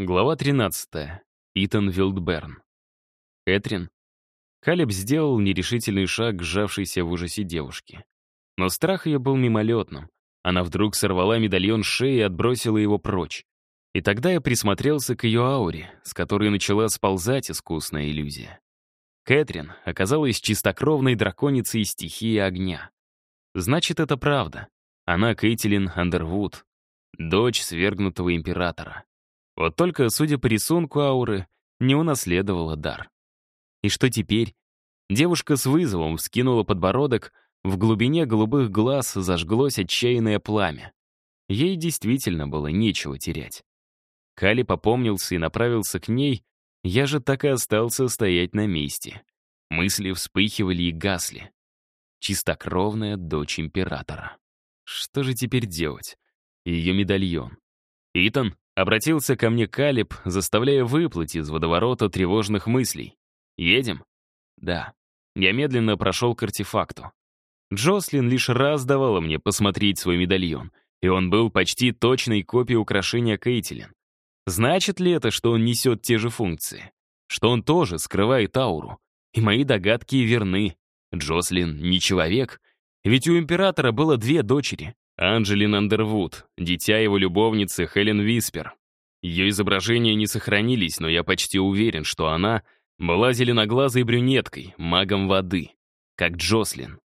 Глава 13. Итан Вилдберн. Кэтрин. Калеб сделал нерешительный шаг к сжавшейся в ужасе девушке. Но страх ее был мимолетным. Она вдруг сорвала медальон с шеи и отбросила его прочь. И тогда я присмотрелся к ее ауре, с которой начала сползать искусная иллюзия. Кэтрин оказалась чистокровной драконицей стихии огня. Значит, это правда. Она Кейтилин Андервуд, дочь свергнутого императора. Вот только, судя по рисунку ауры, не унаследовала дар. И что теперь? Девушка с вызовом вскинула подбородок, в глубине голубых глаз зажглось отчаянное пламя. Ей действительно было нечего терять. Кали попомнился и направился к ней, я же так и остался стоять на месте. Мысли вспыхивали и гасли. Чистокровная дочь императора. Что же теперь делать? Ее медальон. «Итан?» Обратился ко мне Калиб, заставляя выплыть из водоворота тревожных мыслей. «Едем?» «Да». Я медленно прошел к артефакту. Джослин лишь раз давала мне посмотреть свой медальон, и он был почти точной копией украшения Кейтилин. Значит ли это, что он несет те же функции? Что он тоже скрывает ауру? И мои догадки верны. Джослин не человек. Ведь у императора было две дочери. Анджелин Андервуд, дитя его любовницы Хелен Виспер. Ее изображения не сохранились, но я почти уверен, что она была зеленоглазой брюнеткой, магом воды, как Джослин.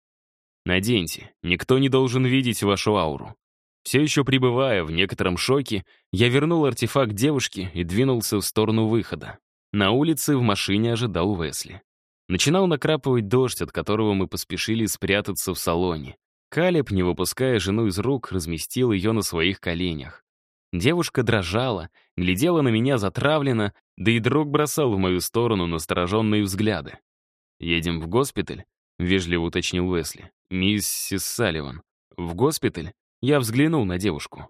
Наденьте, никто не должен видеть вашу ауру. Все еще пребывая в некотором шоке, я вернул артефакт девушке и двинулся в сторону выхода. На улице в машине ожидал Весли. Начинал накрапывать дождь, от которого мы поспешили спрятаться в салоне. Калеб, не выпуская жену из рук, разместил ее на своих коленях. Девушка дрожала, глядела на меня затравленно, да и друг бросал в мою сторону настороженные взгляды. «Едем в госпиталь?» — вежливо уточнил Уэсли. «Миссис Салливан». «В госпиталь?» Я взглянул на девушку.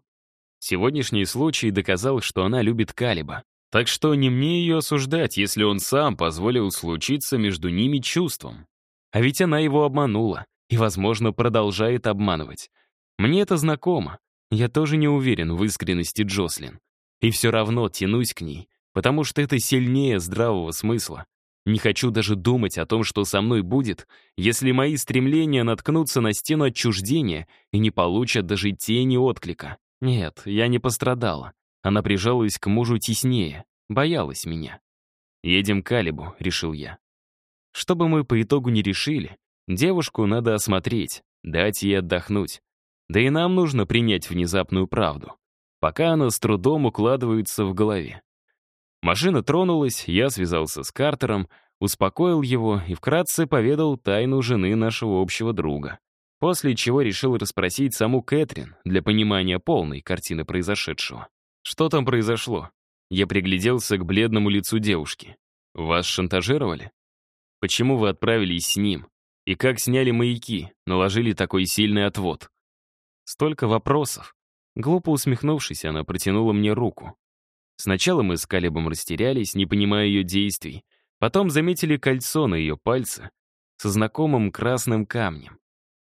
Сегодняшний случай доказал, что она любит Калиба. Так что не мне ее осуждать, если он сам позволил случиться между ними чувством. А ведь она его обманула и, возможно, продолжает обманывать. Мне это знакомо. Я тоже не уверен в искренности Джослин. И все равно тянусь к ней, потому что это сильнее здравого смысла. Не хочу даже думать о том, что со мной будет, если мои стремления наткнутся на стену отчуждения и не получат даже тени отклика. Нет, я не пострадала. Она прижалась к мужу теснее, боялась меня. «Едем к Алибу», — решил я. Что бы мы по итогу не решили, Девушку надо осмотреть, дать ей отдохнуть. Да и нам нужно принять внезапную правду, пока она с трудом укладывается в голове. Машина тронулась, я связался с Картером, успокоил его и вкратце поведал тайну жены нашего общего друга. После чего решил расспросить саму Кэтрин для понимания полной картины произошедшего. Что там произошло? Я пригляделся к бледному лицу девушки. Вас шантажировали? Почему вы отправились с ним? И как сняли маяки, наложили такой сильный отвод? Столько вопросов. Глупо усмехнувшись, она протянула мне руку. Сначала мы с Калебом растерялись, не понимая ее действий. Потом заметили кольцо на ее пальце со знакомым красным камнем.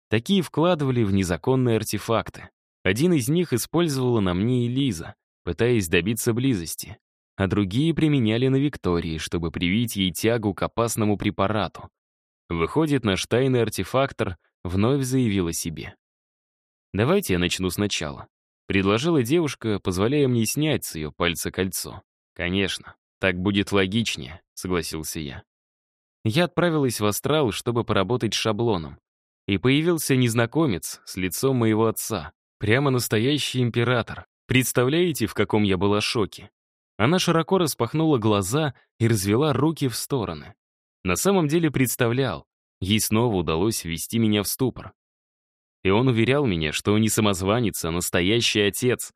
Такие вкладывали в незаконные артефакты. Один из них использовала на мне и Лиза, пытаясь добиться близости, а другие применяли на Виктории, чтобы привить ей тягу к опасному препарату. Выходит, наш тайный артефактор вновь заявил о себе. «Давайте я начну сначала», — предложила девушка, позволяя мне снять с ее пальца кольцо. «Конечно, так будет логичнее», — согласился я. Я отправилась в астрал, чтобы поработать с шаблоном. И появился незнакомец с лицом моего отца. Прямо настоящий император. Представляете, в каком я была шоке? Она широко распахнула глаза и развела руки в стороны. На самом деле представлял, ей снова удалось ввести меня в ступор. И он уверял меня, что не самозванец, а настоящий отец,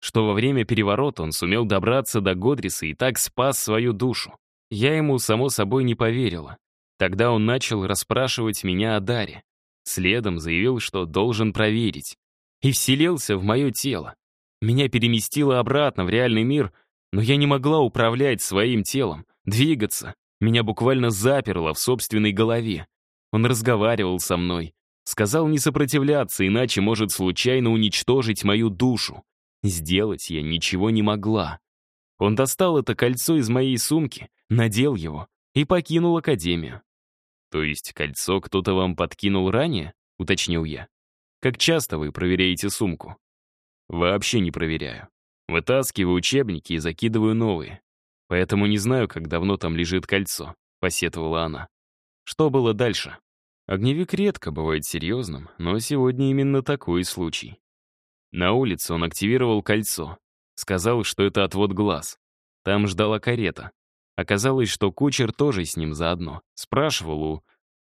что во время переворота он сумел добраться до Годриса и так спас свою душу. Я ему, само собой, не поверила. Тогда он начал расспрашивать меня о Даре. Следом заявил, что должен проверить. И вселился в мое тело. Меня переместило обратно в реальный мир, но я не могла управлять своим телом, двигаться, меня буквально заперло в собственной голове. Он разговаривал со мной. Сказал не сопротивляться, иначе может случайно уничтожить мою душу. Сделать я ничего не могла. Он достал это кольцо из моей сумки, надел его и покинул академию. «То есть кольцо кто-то вам подкинул ранее?» — уточнил я. «Как часто вы проверяете сумку?» «Вообще не проверяю. Вытаскиваю учебники и закидываю новые. Поэтому не знаю, как давно там лежит кольцо», — посетовала она. Что было дальше? Огневик редко бывает серьезным, но сегодня именно такой случай. На улице он активировал кольцо. Сказал, что это отвод глаз. Там ждала карета. Оказалось, что кучер тоже с ним заодно. Спрашивал у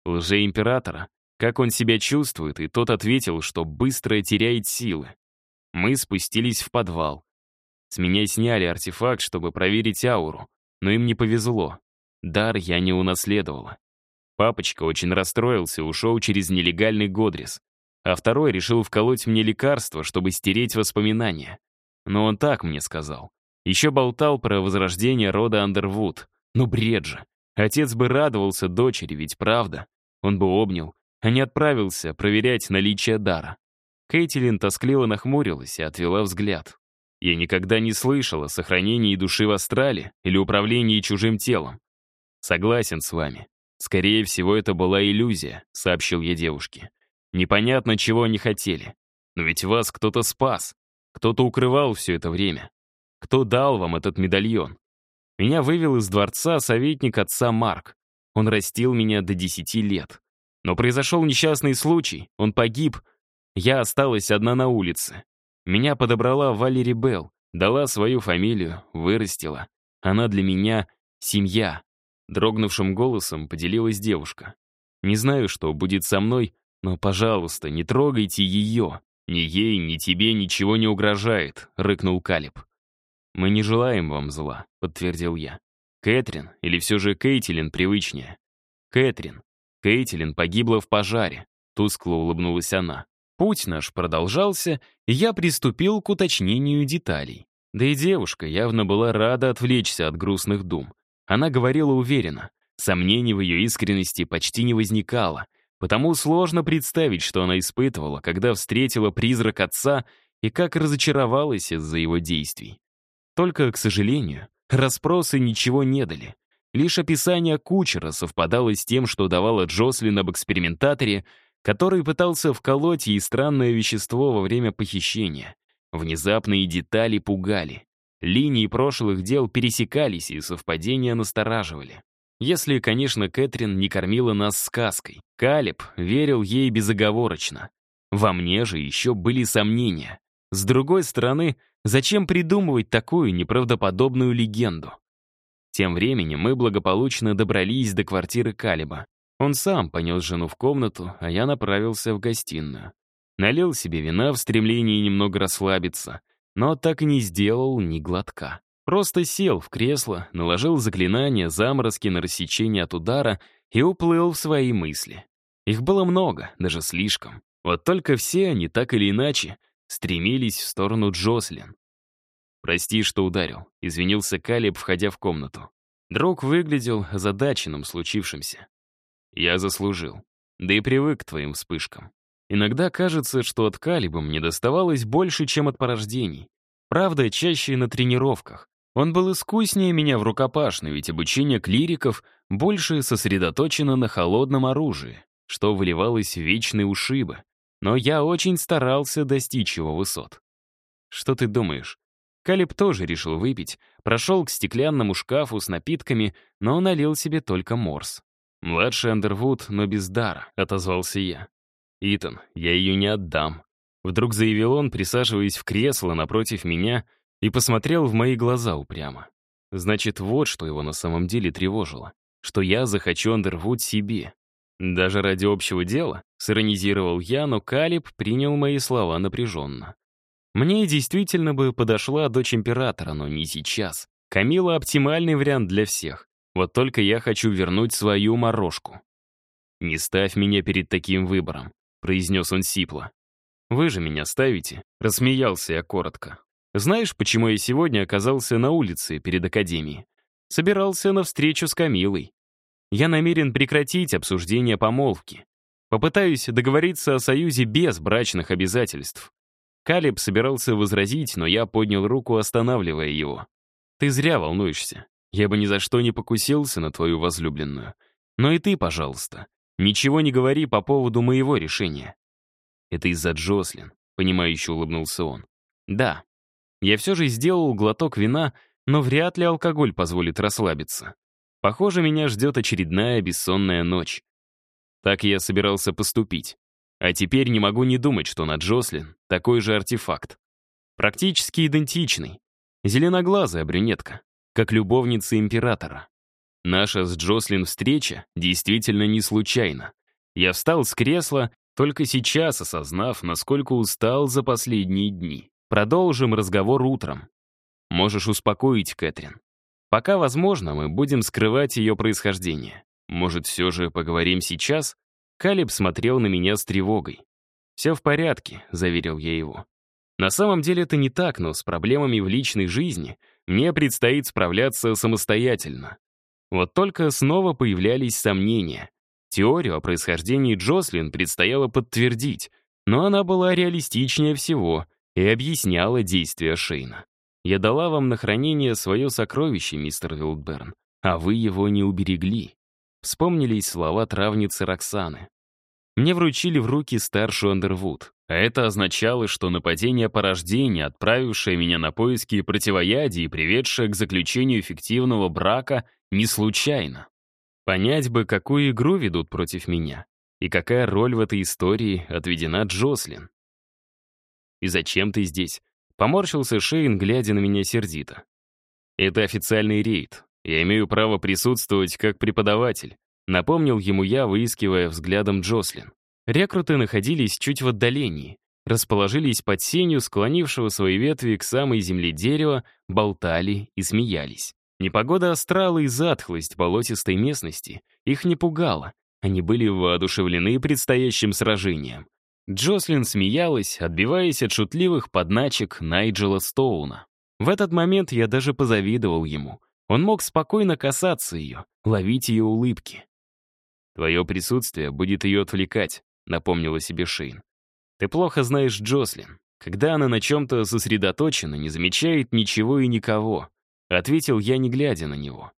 лжеимператора, как он себя чувствует, и тот ответил, что быстро теряет силы. Мы спустились в подвал. С меня сняли артефакт, чтобы проверить ауру, но им не повезло. Дар я не унаследовала. Папочка очень расстроился и ушел через нелегальный Годрис. А второй решил вколоть мне лекарство, чтобы стереть воспоминания. Но он так мне сказал. Еще болтал про возрождение рода Андервуд. Ну бред же. Отец бы радовался дочери, ведь правда. Он бы обнял, а не отправился проверять наличие дара. Кейтилин тоскливо нахмурилась и отвела взгляд. Я никогда не слышал о сохранении души в астрале или управлении чужим телом. Согласен с вами. «Скорее всего, это была иллюзия», — сообщил я девушке. «Непонятно, чего они хотели. Но ведь вас кто-то спас. Кто-то укрывал все это время. Кто дал вам этот медальон? Меня вывел из дворца советник отца Марк. Он растил меня до десяти лет. Но произошел несчастный случай, он погиб. Я осталась одна на улице. Меня подобрала Валери Белл, дала свою фамилию, вырастила. Она для меня семья. Дрогнувшим голосом поделилась девушка. «Не знаю, что будет со мной, но, пожалуйста, не трогайте ее. Ни ей, ни тебе ничего не угрожает», — рыкнул Калиб. «Мы не желаем вам зла», — подтвердил я. «Кэтрин или все же Кейтилин привычнее?» «Кэтрин. Кейтилин погибла в пожаре», — тускло улыбнулась она. Путь наш продолжался, и я приступил к уточнению деталей. Да и девушка явно была рада отвлечься от грустных дум. Она говорила уверенно. Сомнений в ее искренности почти не возникало, потому сложно представить, что она испытывала, когда встретила призрак отца и как разочаровалась из-за его действий. Только, к сожалению, расспросы ничего не дали. Лишь описание кучера совпадало с тем, что давала Джослин об экспериментаторе, который пытался вколоть ей странное вещество во время похищения. Внезапные детали пугали. Линии прошлых дел пересекались, и совпадения настораживали. Если, конечно, Кэтрин не кормила нас сказкой. Калиб верил ей безоговорочно. Во мне же еще были сомнения. С другой стороны, зачем придумывать такую неправдоподобную легенду? Тем временем мы благополучно добрались до квартиры Калиба. Он сам понес жену в комнату, а я направился в гостиную. Налил себе вина в стремлении немного расслабиться но так и не сделал ни глотка. Просто сел в кресло, наложил заклинание заморозки на рассечение от удара и уплыл в свои мысли. Их было много, даже слишком. Вот только все они так или иначе стремились в сторону Джослин. «Прости, что ударил», — извинился Калиб, входя в комнату. Друг выглядел озадаченным случившимся. «Я заслужил. Да и привык к твоим вспышкам. Иногда кажется, что от Калиба мне доставалось больше, чем от порождений. Правда, чаще на тренировках. Он был искуснее меня в рукопашной, ведь обучение клириков больше сосредоточено на холодном оружии, что выливалось в вечные ушибы. Но я очень старался достичь его высот. Что ты думаешь? Калиб тоже решил выпить, прошел к стеклянному шкафу с напитками, но налил себе только морс. «Младший Андервуд, но без дара», — отозвался я. «Итан, я ее не отдам». Вдруг заявил он, присаживаясь в кресло напротив меня и посмотрел в мои глаза упрямо. Значит, вот что его на самом деле тревожило. Что я захочу Андервуд себе. Даже ради общего дела, сиронизировал я, но Калиб принял мои слова напряженно. Мне действительно бы подошла дочь императора, но не сейчас. Камила — оптимальный вариант для всех. Вот только я хочу вернуть свою морожку. Не ставь меня перед таким выбором. — произнес он сипло. «Вы же меня ставите?» — рассмеялся я коротко. «Знаешь, почему я сегодня оказался на улице перед академией? Собирался на встречу с Камилой. Я намерен прекратить обсуждение помолвки. Попытаюсь договориться о союзе без брачных обязательств». Калиб собирался возразить, но я поднял руку, останавливая его. Ты зря волнуешься. Я бы ни за что не покусился на твою возлюбленную. Но и ты, пожалуйста, ничего не говори по поводу моего решения. Это из-за Джослин, понимающе улыбнулся он. Да, я все же сделал глоток вина, но вряд ли алкоголь позволит расслабиться. Похоже, меня ждет очередная бессонная ночь. Так я собирался поступить. А теперь не могу не думать, что на Джослин такой же артефакт. Практически идентичный. Зеленоглазая брюнетка, как любовница императора. Наша с Джослин встреча действительно не случайна. Я встал с кресла, только сейчас осознав, насколько устал за последние дни. Продолжим разговор утром. Можешь успокоить Кэтрин. Пока возможно, мы будем скрывать ее происхождение. Может, все же поговорим сейчас? Калиб смотрел на меня с тревогой. «Все в порядке», — заверил я его. На самом деле это не так, но с проблемами в личной жизни мне предстоит справляться самостоятельно. Вот только снова появлялись сомнения. Теорию о происхождении Джослин предстояло подтвердить, но она была реалистичнее всего — и объясняла действия Шейна. «Я дала вам на хранение свое сокровище, мистер Вилдберн, а вы его не уберегли». Вспомнились слова травницы Роксаны. Мне вручили в руки старшую Андервуд, а это означало, что нападение по рождению, отправившее меня на поиски противоядия и приведшее к заключению эффективного брака, не случайно. Понять бы, какую игру ведут против меня, и какая роль в этой истории отведена Джослин. «И зачем ты здесь?» Поморщился Шейн, глядя на меня сердито. «Это официальный рейд. Я имею право присутствовать как преподаватель», напомнил ему я, выискивая взглядом Джослин. Рекруты находились чуть в отдалении, расположились под сенью склонившего свои ветви к самой земле дерева, болтали и смеялись. Непогода астрала и затхлость болотистой местности их не пугала, они были воодушевлены предстоящим сражением. Джослин смеялась, отбиваясь от шутливых подначек Найджела Стоуна. В этот момент я даже позавидовал ему. Он мог спокойно касаться ее, ловить ее улыбки. «Твое присутствие будет ее отвлекать», — напомнила себе Шейн. «Ты плохо знаешь Джослин. Когда она на чем-то сосредоточена, не замечает ничего и никого», — ответил я, не глядя на него.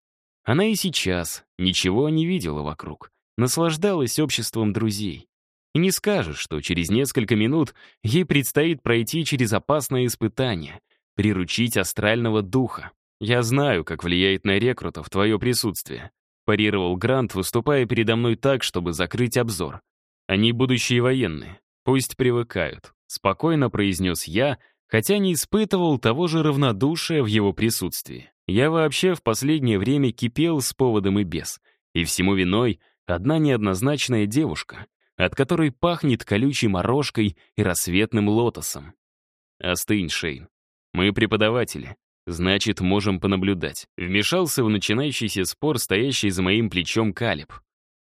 Она и сейчас ничего не видела вокруг, наслаждалась обществом друзей. И не скажешь, что через несколько минут ей предстоит пройти через опасное испытание, приручить астрального духа. Я знаю, как влияет на рекрутов твое присутствие. Парировал Грант, выступая передо мной так, чтобы закрыть обзор. Они будущие военные. Пусть привыкают. Спокойно произнес я, хотя не испытывал того же равнодушия в его присутствии. Я вообще в последнее время кипел с поводом и без. И всему виной одна неоднозначная девушка, от которой пахнет колючей морожкой и рассветным лотосом. Остынь, Шейн. Мы преподаватели, значит, можем понаблюдать. Вмешался в начинающийся спор, стоящий за моим плечом Калиб.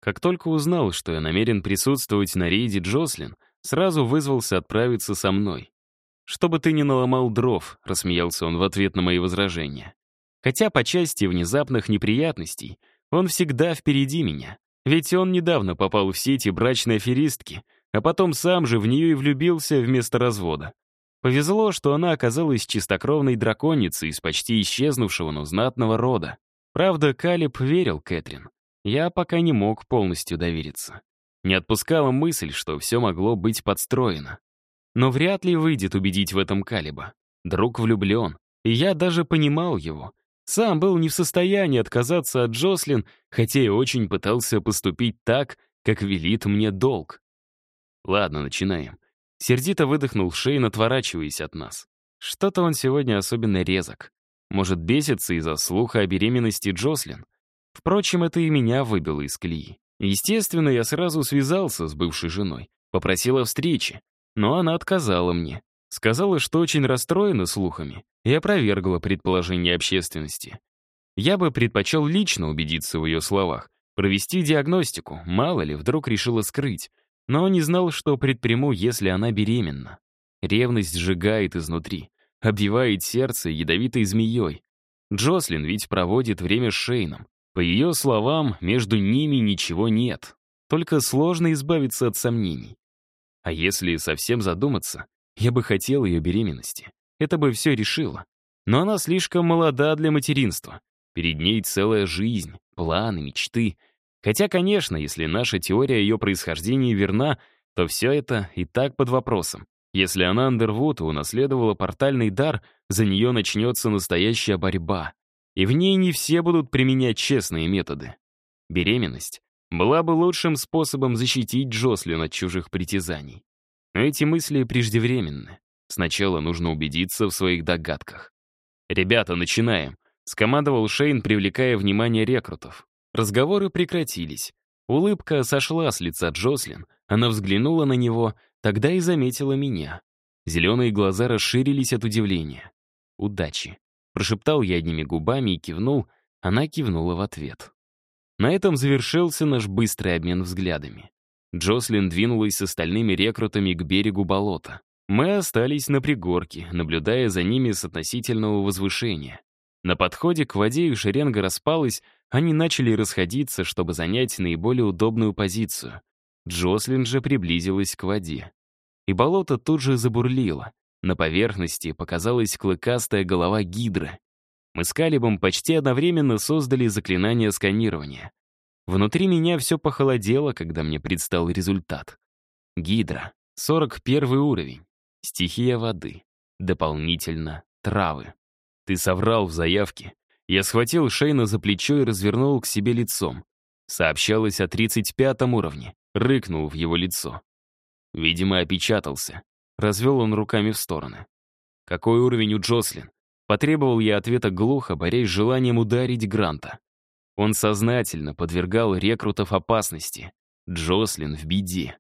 Как только узнал, что я намерен присутствовать на рейде Джослин, сразу вызвался отправиться со мной. «Чтобы ты не наломал дров», — рассмеялся он в ответ на мои возражения. Хотя по части внезапных неприятностей он всегда впереди меня. Ведь он недавно попал в сети брачной аферистки, а потом сам же в нее и влюбился вместо развода. Повезло, что она оказалась чистокровной драконицей из почти исчезнувшего, но знатного рода. Правда, Калиб верил Кэтрин. Я пока не мог полностью довериться. Не отпускала мысль, что все могло быть подстроено. Но вряд ли выйдет убедить в этом Калиба. Друг влюблен, и я даже понимал его — сам был не в состоянии отказаться от Джослин, хотя и очень пытался поступить так, как велит мне долг. Ладно, начинаем. Сердито выдохнул Шейн, отворачиваясь от нас. Что-то он сегодня особенно резок. Может, бесится из-за слуха о беременности Джослин? Впрочем, это и меня выбило из колеи. Естественно, я сразу связался с бывшей женой, попросил о встрече, но она отказала мне. Сказала, что очень расстроена слухами, и опровергла предположение общественности. Я бы предпочел лично убедиться в ее словах, провести диагностику, мало ли, вдруг решила скрыть, но не знал, что предприму, если она беременна. Ревность сжигает изнутри, обвивает сердце ядовитой змеей. Джослин ведь проводит время с Шейном. По ее словам, между ними ничего нет. Только сложно избавиться от сомнений. А если совсем задуматься, я бы хотел ее беременности. Это бы все решило. Но она слишком молода для материнства. Перед ней целая жизнь, планы, мечты. Хотя, конечно, если наша теория ее происхождения верна, то все это и так под вопросом. Если она Андервуд унаследовала портальный дар, за нее начнется настоящая борьба. И в ней не все будут применять честные методы. Беременность была бы лучшим способом защитить Джослин от чужих притязаний. Но эти мысли преждевременны. Сначала нужно убедиться в своих догадках. «Ребята, начинаем», — скомандовал Шейн, привлекая внимание рекрутов. Разговоры прекратились. Улыбка сошла с лица Джослин, она взглянула на него, тогда и заметила меня. Зеленые глаза расширились от удивления. «Удачи», — прошептал я одними губами и кивнул, она кивнула в ответ. На этом завершился наш быстрый обмен взглядами. Джослин двинулась с остальными рекрутами к берегу болота. Мы остались на пригорке, наблюдая за ними с относительного возвышения. На подходе к воде их шеренга распалась, они начали расходиться, чтобы занять наиболее удобную позицию. Джослин же приблизилась к воде. И болото тут же забурлило. На поверхности показалась клыкастая голова гидры. Мы с Калибом почти одновременно создали заклинание сканирования. Внутри меня все похолодело, когда мне предстал результат. Гидра. 41 уровень. Стихия воды. Дополнительно травы. Ты соврал в заявке. Я схватил Шейна за плечо и развернул к себе лицом. Сообщалось о 35 уровне. Рыкнул в его лицо. Видимо, опечатался. Развел он руками в стороны. Какой уровень у Джослин? Потребовал я ответа глухо, борясь с желанием ударить Гранта. Он сознательно подвергал рекрутов опасности. Джослин в беде.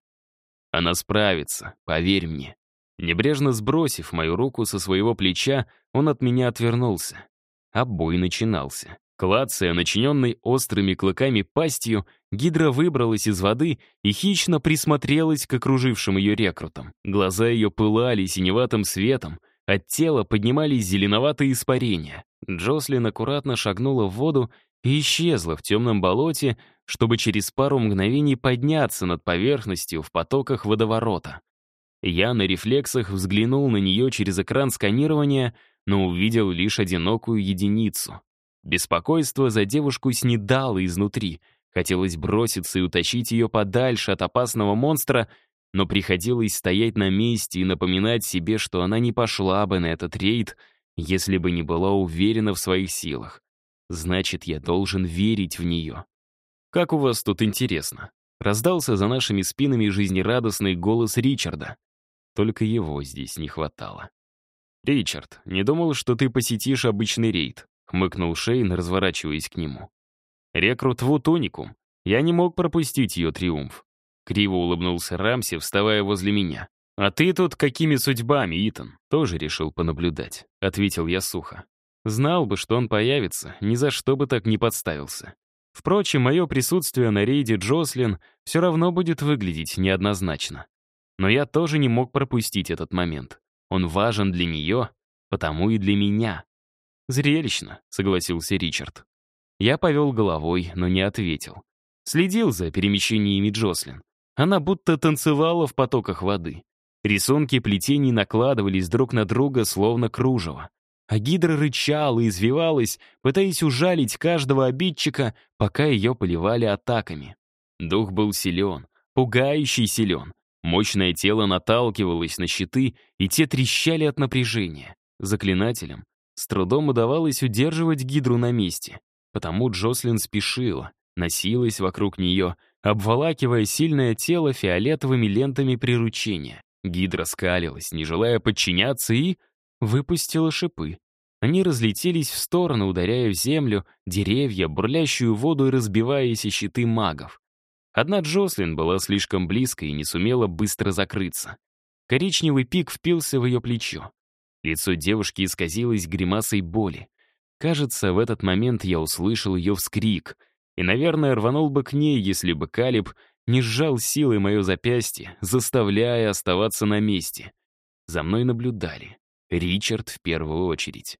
Она справится, поверь мне. Небрежно сбросив мою руку со своего плеча, он от меня отвернулся. А бой начинался. Клацая, начиненной острыми клыками пастью, Гидра выбралась из воды и хищно присмотрелась к окружившим ее рекрутам. Глаза ее пылали синеватым светом, от тела поднимались зеленоватые испарения. Джослин аккуратно шагнула в воду и исчезла в темном болоте, чтобы через пару мгновений подняться над поверхностью в потоках водоворота. Я на рефлексах взглянул на нее через экран сканирования, но увидел лишь одинокую единицу. Беспокойство за девушку снедало изнутри. Хотелось броситься и утащить ее подальше от опасного монстра, но приходилось стоять на месте и напоминать себе, что она не пошла бы на этот рейд, если бы не была уверена в своих силах. Значит, я должен верить в нее. «Как у вас тут интересно?» Раздался за нашими спинами жизнерадостный голос Ричарда. Только его здесь не хватало. «Ричард, не думал, что ты посетишь обычный рейд», — хмыкнул Шейн, разворачиваясь к нему. «Рекрут Вуд Уникум. Я не мог пропустить ее триумф. Криво улыбнулся Рамси, вставая возле меня. «А ты тут какими судьбами, Итан?» «Тоже решил понаблюдать», — ответил я сухо. Знал бы, что он появится, ни за что бы так не подставился. Впрочем, мое присутствие на рейде Джослин все равно будет выглядеть неоднозначно. Но я тоже не мог пропустить этот момент. Он важен для нее, потому и для меня. «Зрелищно», — согласился Ричард. Я повел головой, но не ответил. Следил за перемещениями Джослин. Она будто танцевала в потоках воды. Рисунки плетений накладывались друг на друга, словно кружево. А гидра рычала и извивалась, пытаясь ужалить каждого обидчика, пока ее поливали атаками. Дух был силен, пугающий силен. Мощное тело наталкивалось на щиты, и те трещали от напряжения. Заклинателям с трудом удавалось удерживать гидру на месте, потому Джослин спешила, носилась вокруг нее, обволакивая сильное тело фиолетовыми лентами приручения. Гидра скалилась, не желая подчиняться, и выпустила шипы. Они разлетелись в сторону, ударяя в землю, деревья, бурлящую воду и разбиваясь щиты магов. Одна Джослин была слишком близко и не сумела быстро закрыться. Коричневый пик впился в ее плечо. Лицо девушки исказилось гримасой боли. Кажется, в этот момент я услышал ее вскрик — и, наверное, рванул бы к ней, если бы Калиб не сжал силой мое запястье, заставляя оставаться на месте. За мной наблюдали. Ричард в первую очередь.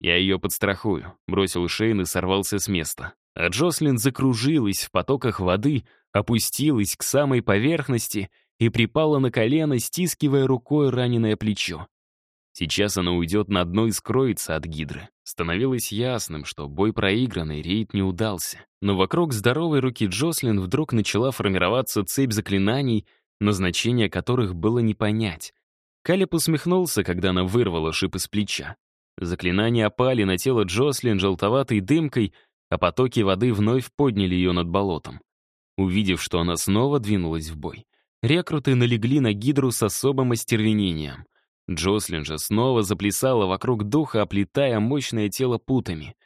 «Я ее подстрахую», — бросил Шейн и сорвался с места. А Джослин закружилась в потоках воды, опустилась к самой поверхности и припала на колено, стискивая рукой раненое плечо. Сейчас она уйдет на дно и скроется от гидры. Становилось ясным, что бой проигранный, рейд не удался. Но вокруг здоровой руки Джослин вдруг начала формироваться цепь заклинаний, назначение которых было не понять. Калеб усмехнулся, когда она вырвала шип из плеча. Заклинания опали на тело Джослин желтоватой дымкой, а потоки воды вновь подняли ее над болотом. Увидев, что она снова двинулась в бой, рекруты налегли на гидру с особым остервенением. Джослин же снова заплясала вокруг духа, оплетая мощное тело путами.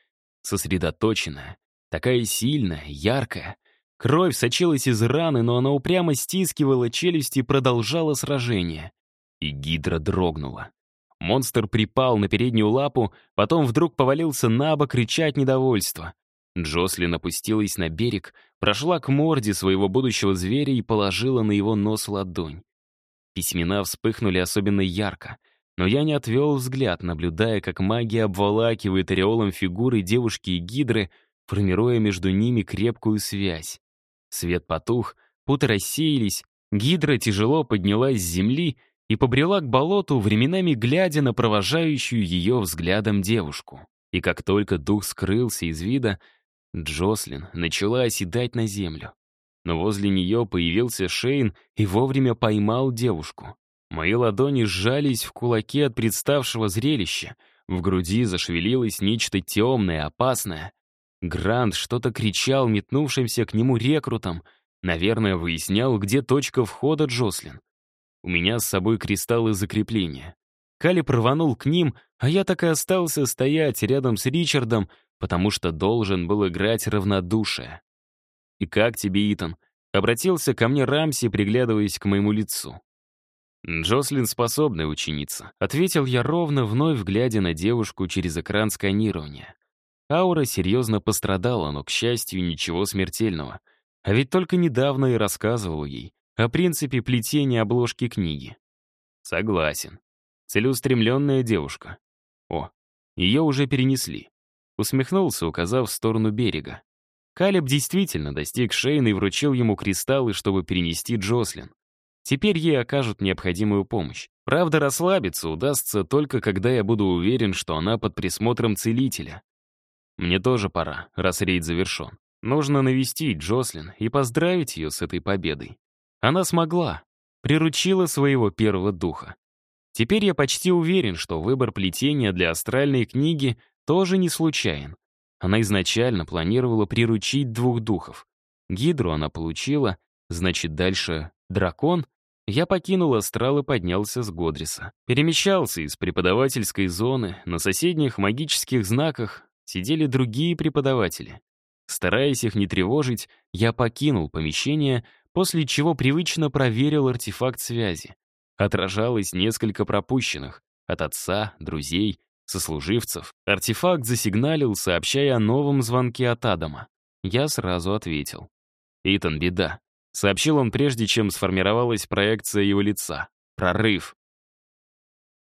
Сосредоточенная, такая сильная, яркая. Кровь сочилась из раны, но она упрямо стискивала челюсть и продолжала сражение. И гидра дрогнула. Монстр припал на переднюю лапу, потом вдруг повалился на бок, крича от недовольства. Джослин опустилась на берег, прошла к морде своего будущего зверя и положила на его нос ладонь. Письмена вспыхнули особенно ярко, но я не отвел взгляд, наблюдая, как магия обволакивает ореолом фигуры девушки и гидры, формируя между ними крепкую связь. Свет потух, путы рассеялись, гидра тяжело поднялась с земли и побрела к болоту, временами глядя на провожающую ее взглядом девушку. И как только дух скрылся из вида, Джослин начала оседать на землю но возле нее появился Шейн и вовремя поймал девушку. Мои ладони сжались в кулаки от представшего зрелища. В груди зашевелилось нечто темное, опасное. Грант что-то кричал метнувшимся к нему рекрутам. Наверное, выяснял, где точка входа Джослин. У меня с собой кристаллы закрепления. Кали рванул к ним, а я так и остался стоять рядом с Ричардом, потому что должен был играть равнодушие. «И как тебе, Итан?» Обратился ко мне Рамси, приглядываясь к моему лицу. «Джослин способная ученица», — ответил я ровно, вновь глядя на девушку через экран сканирования. Аура серьезно пострадала, но, к счастью, ничего смертельного. А ведь только недавно и рассказывал ей о принципе плетения обложки книги. Согласен. Целеустремленная девушка. О, ее уже перенесли. Усмехнулся, указав в сторону берега. Калеб действительно достиг Шейна и вручил ему кристаллы, чтобы перенести Джослин. Теперь ей окажут необходимую помощь. Правда, расслабиться удастся только когда я буду уверен, что она под присмотром целителя. Мне тоже пора, раз рейд завершен. Нужно навестить Джослин и поздравить ее с этой победой. Она смогла, приручила своего первого духа. Теперь я почти уверен, что выбор плетения для астральной книги тоже не случайен. Она изначально планировала приручить двух духов. Гидру она получила, значит, дальше дракон. Я покинул астрал и поднялся с Годриса. Перемещался из преподавательской зоны, на соседних магических знаках сидели другие преподаватели. Стараясь их не тревожить, я покинул помещение, после чего привычно проверил артефакт связи. Отражалось несколько пропущенных — от отца, друзей, сослуживцев, артефакт засигналил, сообщая о новом звонке от Адама. Я сразу ответил. «Итан, беда», — сообщил он прежде, чем сформировалась проекция его лица. «Прорыв.